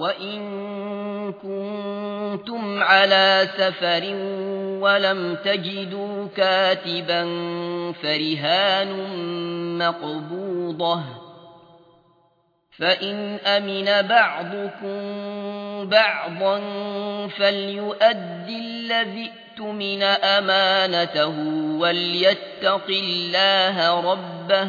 وإن كنتم على سفر ولم تجدوا كاتبا فرهان مقبوضة فإن أمن بعضكم بعضا فليؤد الذي اؤتمن أمانته وليتق الله ربه